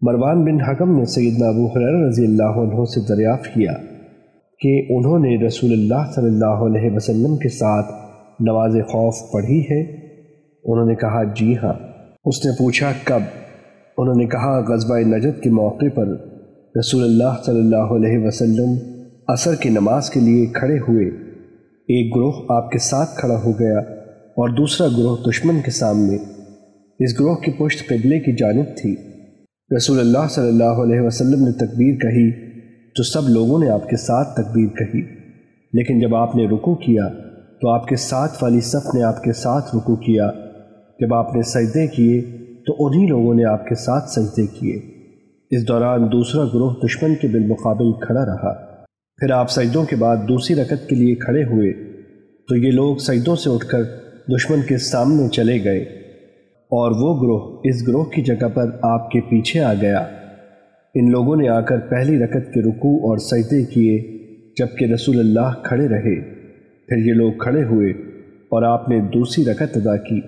مروان بن حکم نے سیدنا ابو حریر رضی اللہ عنہ سے دریافت کیا کہ انہوں نے رسول اللہ صلی اللہ علیہ وسلم کے ساتھ نواز خوف پڑھی ہے۔ انہوں نے کہا جی ہاں۔ اس نے پوچھا، کب؟ انہوں نے کہا غزبۂ نجد کے موقع پر رسول اللہ صلی اللہ علیہ وسلم عصر کی نماز کے لیے کھڑے ہوئے۔ ایک گروہ آپ کے ساتھ کھڑا ہو گیا اور دوسرا گروہ دشمن کے سامنے۔ اس گروہ کی پشت قبلے کی جانب تھی۔ کے رسول اللہ صلی اللہ علیہ وسلم نے تکبیر کہی تو سب لوگوں نے آپ کے ساتھ تکبیر کہی۔ لیکن جب آپ نے رکو کیا تو آپ کے ساتھ والی صف نے آپ کے ساتھ رکو کیا۔ جب آپ نے سجدے کیے تو انہی لوگوں نے آپ کے ساتھ سجدے کیے۔ اس دوران دوسرا گروہ دشمن کے بالمقابل کھڑا رہا۔ پھر آپ سجدوں کے بعد دوسری رکت کے لیے کھڑے ہوئے۔ تو یہ لوگ سعیدوں سے اٹھ کر دشمن کے سامنے چلے گئے۔ اور وہ گروہ اس گروہ کی جگہ پر آپ کے پیچھے آ گیا۔ ان لوگوں نے آ کر پہلی رکت کے رکوع اور سجدے کیے جبکہ رسول اللہ کھڑے رہے۔ پھر یہ لوگ کھڑے ہوئے اور آپ نے دوسری رکت ادا کی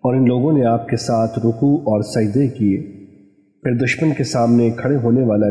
اور ان لوگوں نے آپ کے ساتھ رکوع اور سجدے کیے۔ پھر دشمن کے سامنے کھڑے ہونے والا